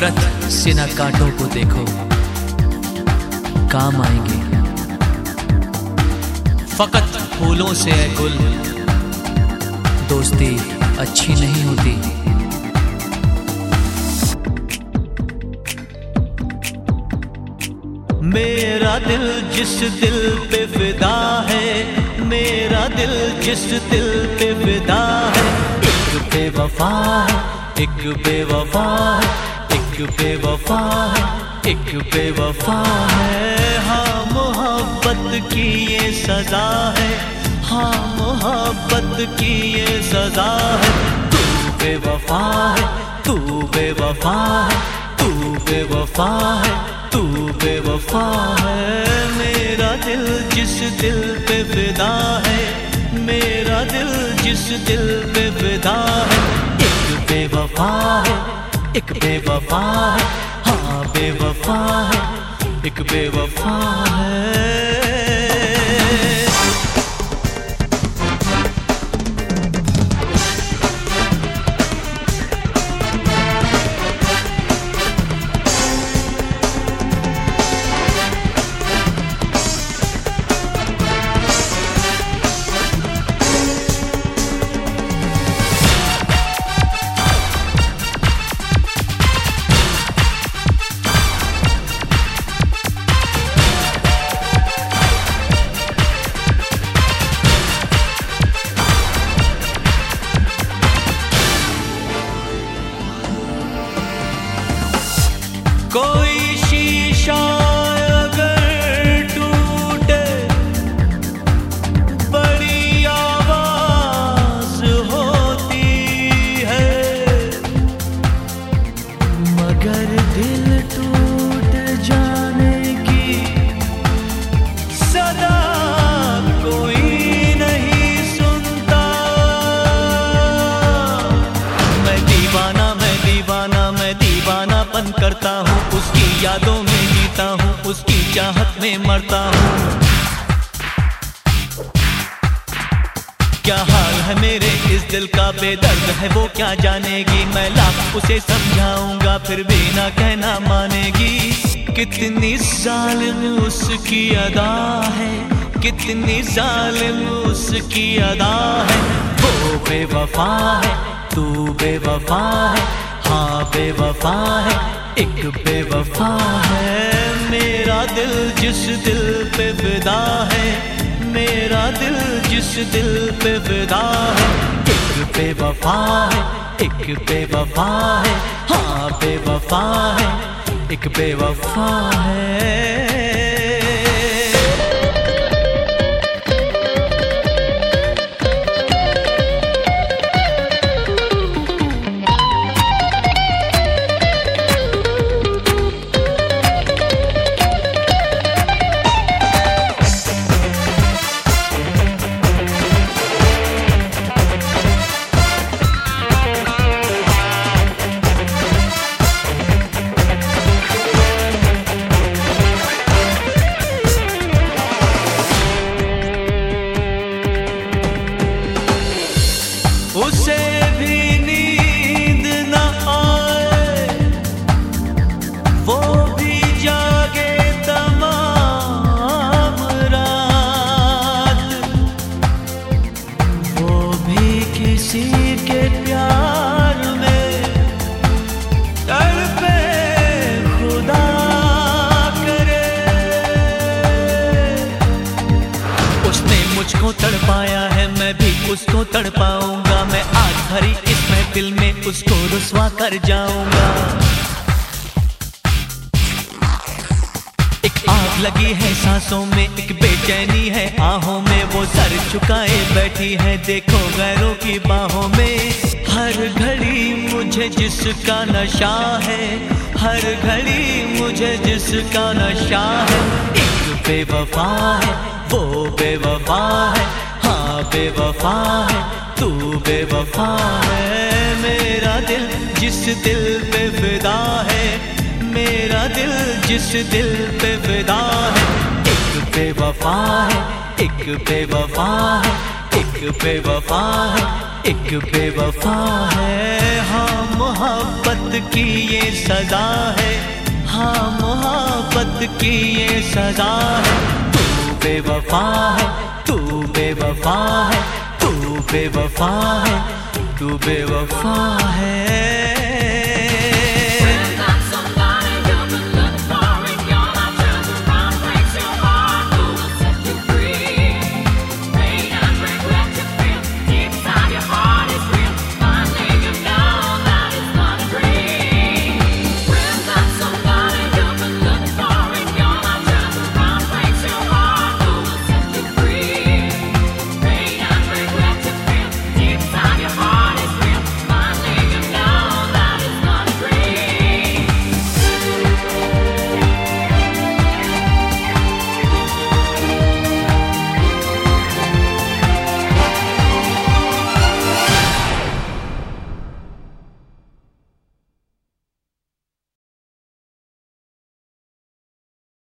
नफरत से न कांटों को देखो। काम आएँगे। फकत फूलों से है गुल। दोस्ती अच्छी नहीं होती। मेरा दिल जिस दिल पे फिदा है, मेरा दिल जिस दिल पे फिदा है। एक बेवफा है, एक बेवफा है। बेवफा है, एक बेवफा है। हाँ मोहब्बत की ये सजा है। हाँ मोहब्बत की ये सजा है। तू बेवफा है, तू बेवफा है, तू बेवफा है, तू बेवफा है। मेरा दिल जिस दिल पे फिदा है, मेरा दिल जिस दिल पे फिदा है। एक बेवफा है एक बेवफा है हाँ बेवफा है एक बेवफा है। कोई शीशा अगर टूटे बड़ी होती है। मगर दिल टूट यादों में जीता हूँ, उसकी चाहत में मरता हूँ। क्या हाल है मेरे? इस दिल का बेदर्द है, वो क्या जानेगी? मैं लाख उसे समझाऊँगा, फिर भी ना कहना मानेगी। कितनी जालिम उसकी अदा है, कितनी जालिम उसकी अदा है। वो बेवफा है, तू बेवफा है हाँ बेवफा है। एक बेवफा है। मेरा दिल जिस दिल पे विदा है, मेरा दिल जिस दिल पे विदा है। एक बेवफा है, एक बेवफा है। हाँ बेवफा है, एक बेवफा है। उसे भी नींद न आए। वो भी जागे तमाम रात। वो भी किसी के प्यार उसको तड़पाऊँगा। मैं आज भरी इस महफिल में उसको रुसवा कर जाऊँगा। एक आग लगी है सांसों में, एक बेचैनी है आहों में। वो सर झुकाए बैठी है, देखो गैरों की बाहों में। हर घड़ी मुझे जिसका नशा है, हर घड़ी मुझे जिसका नशा है। एक बेवफा है, वो बेवफा हाँ। बेवफा है, तू बेवफा है। मेरा दिल जिस दिल पे फिदा है, मेरा दिल जिस दिल पे फिदा है। एक बेवफा है, एक बेवफा है, एक बेवफा है, एक बेवफा है। हाँ मोहब्बत की ये सजा है। हाँ मोहब्बत की ये सजा है। तू बेवफा है बेवफा है तू बेवफा है तू बेवफा है।